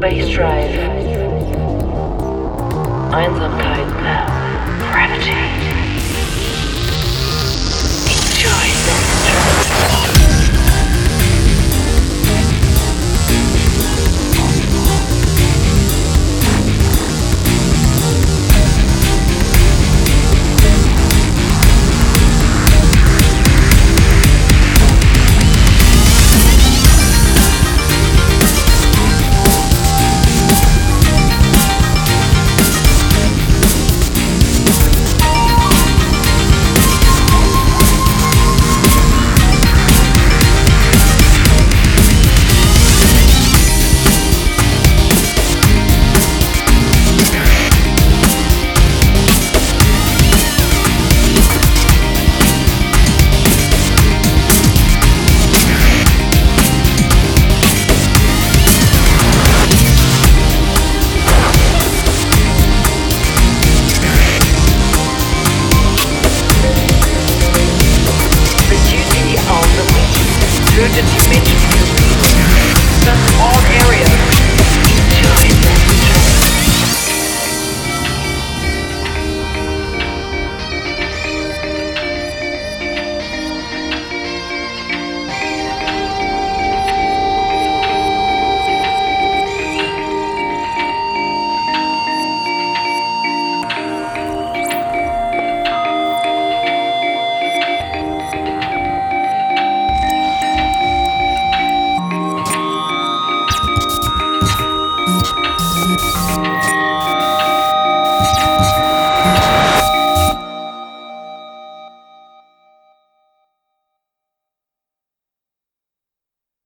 Base drive. Einsam